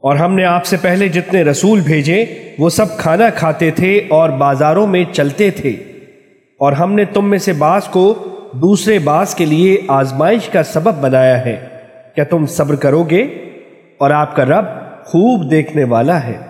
اور ہم نے آپ سے پہلے جتنے رسول بھیجے، وہ سب کھانا کھاتے تھے اور بازاروں میں چلتے تھے۔ اور ہم نے تم میں سے بعض کو دوسرے بعض کے لیے آزمائش کا سبب بنایا ہے۔ کیا تم صبر کرو گے؟ اور آپ کا رب خوب دیکھنے والا ہے۔